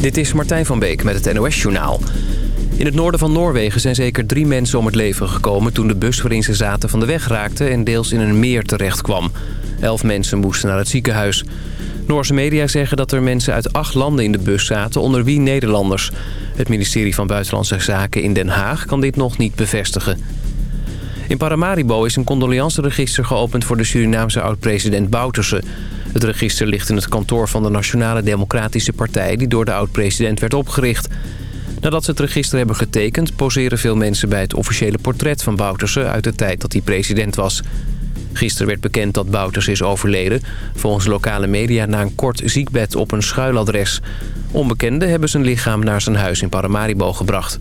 Dit is Martijn van Beek met het NOS-journaal. In het noorden van Noorwegen zijn zeker drie mensen om het leven gekomen... toen de bus waarin ze zaten van de weg raakte en deels in een meer terecht kwam. Elf mensen moesten naar het ziekenhuis. Noorse media zeggen dat er mensen uit acht landen in de bus zaten... onder wie Nederlanders. Het ministerie van Buitenlandse Zaken in Den Haag kan dit nog niet bevestigen. In Paramaribo is een condoleanceregister geopend voor de Surinaamse oud-president Bouterse. Het register ligt in het kantoor van de Nationale Democratische Partij... die door de oud-president werd opgericht. Nadat ze het register hebben getekend... poseren veel mensen bij het officiële portret van Bouterse... uit de tijd dat hij president was. Gisteren werd bekend dat Bouters is overleden. Volgens lokale media na een kort ziekbed op een schuiladres. Onbekenden hebben zijn lichaam naar zijn huis in Paramaribo gebracht.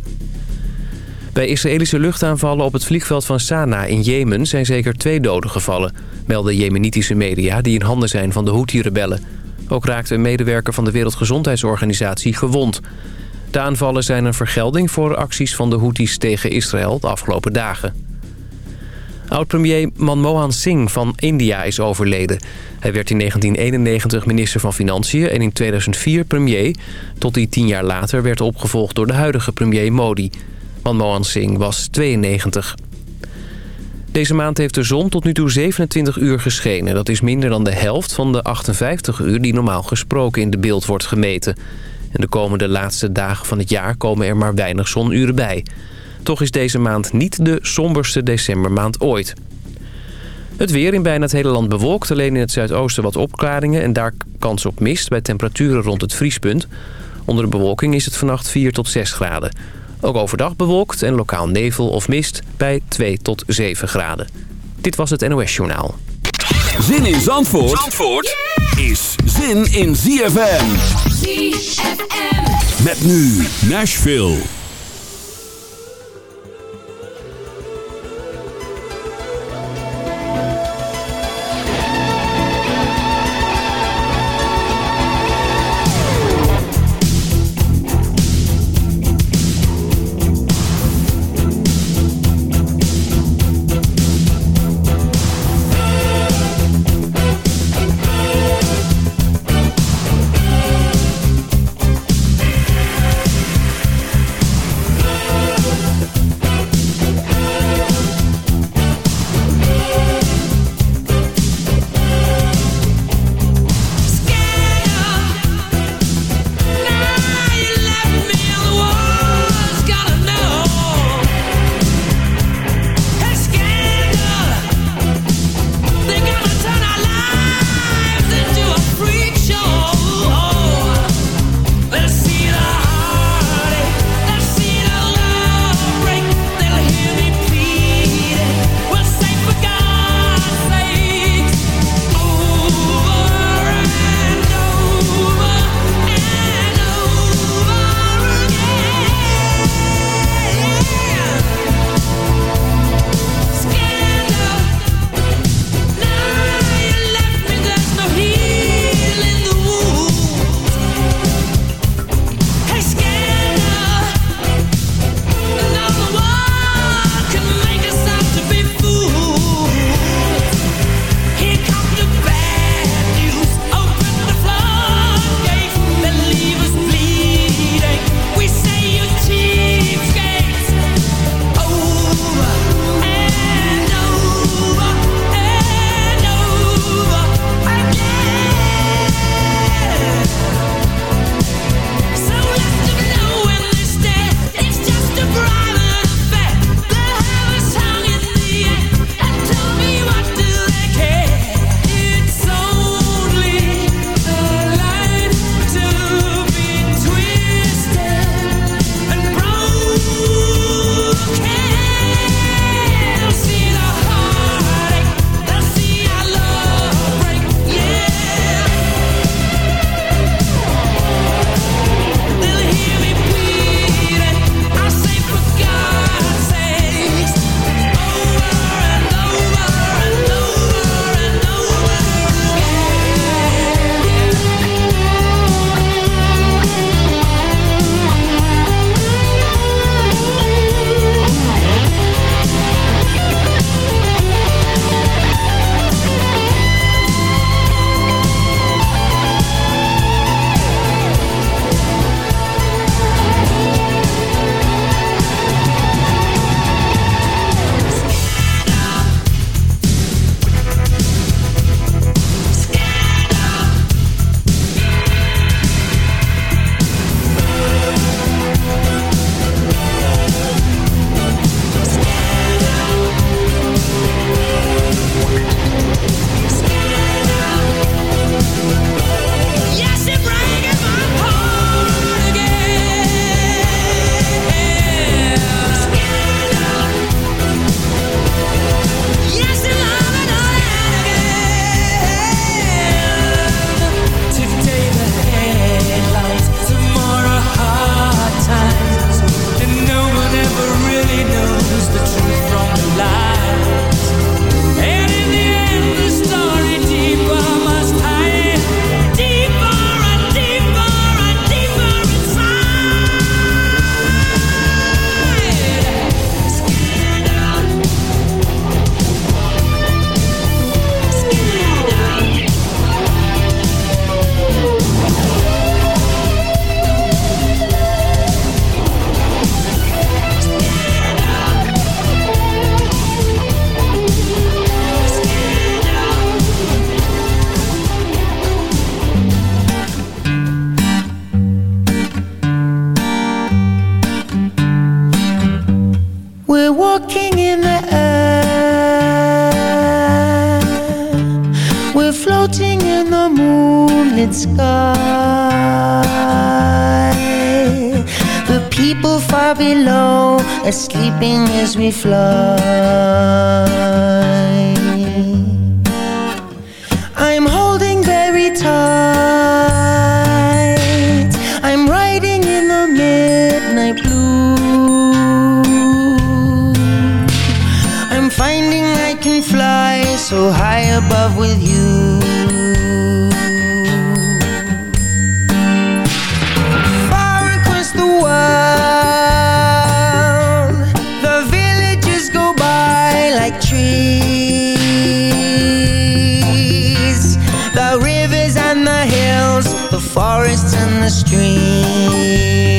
Bij Israëlische luchtaanvallen op het vliegveld van Sanaa in Jemen... zijn zeker twee doden gevallen, melden jemenitische media... die in handen zijn van de Houthi-rebellen. Ook raakte een medewerker van de Wereldgezondheidsorganisatie gewond. De aanvallen zijn een vergelding voor acties van de Houthis tegen Israël de afgelopen dagen. Oud-premier Manmohan Singh van India is overleden. Hij werd in 1991 minister van Financiën en in 2004 premier... tot hij tien jaar later werd opgevolgd door de huidige premier Modi... Manmohan was 92. Deze maand heeft de zon tot nu toe 27 uur geschenen. Dat is minder dan de helft van de 58 uur die normaal gesproken in de beeld wordt gemeten. En de komende laatste dagen van het jaar komen er maar weinig zonuren bij. Toch is deze maand niet de somberste decembermaand ooit. Het weer in bijna het hele land bewolkt. Alleen in het zuidoosten wat opklaringen en daar kans op mist bij temperaturen rond het vriespunt. Onder de bewolking is het vannacht 4 tot 6 graden. Ook overdag bewolkt en lokaal nevel of mist bij 2 tot 7 graden. Dit was het NOS Journaal. Zin in Zandvoort, Zandvoort is zin in ZFM. ZFM. Met nu Nashville. As forests and the streams.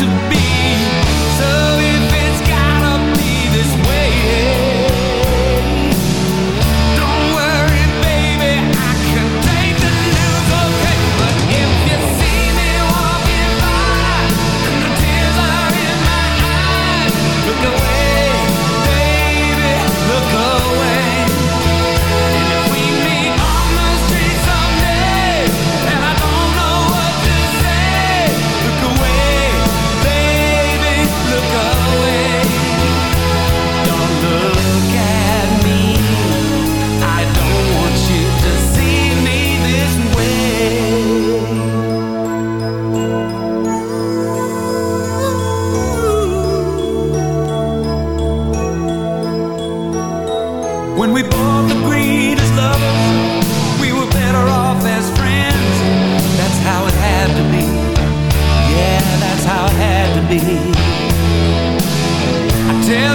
to be. So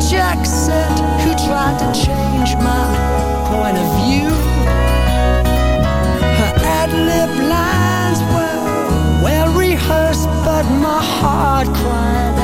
Jack said who tried to change my point of view. Her ad-lib lines were well rehearsed, but my heart cried out.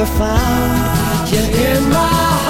ever found. you in my heart.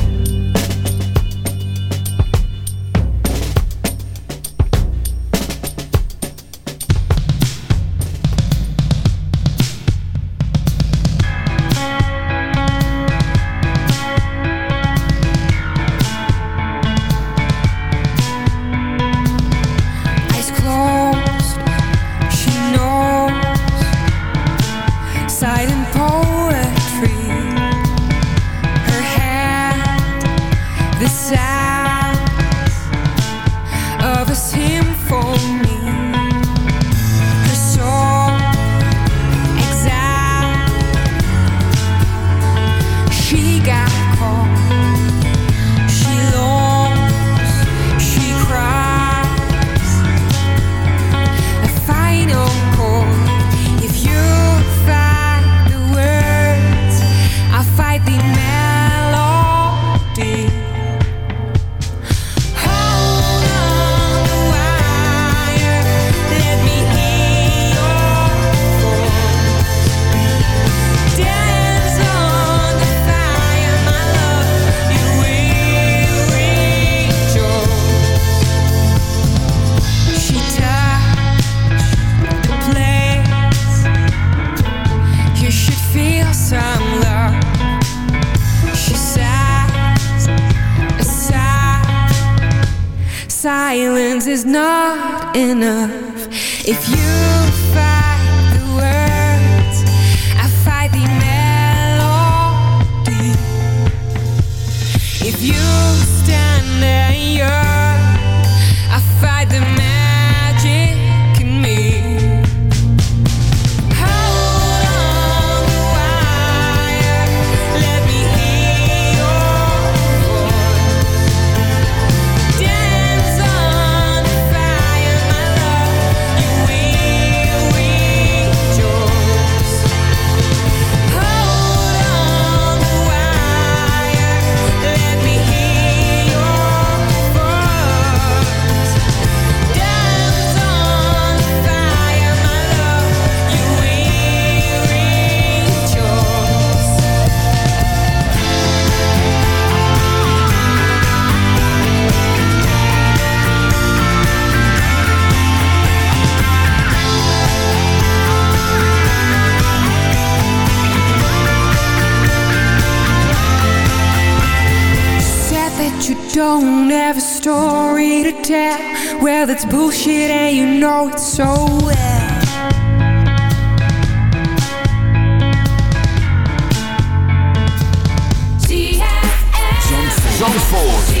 don't have a story to tell Well, that's bullshit and you know it so well Zandvoort.